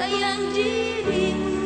bayang dirimu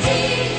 guarantee.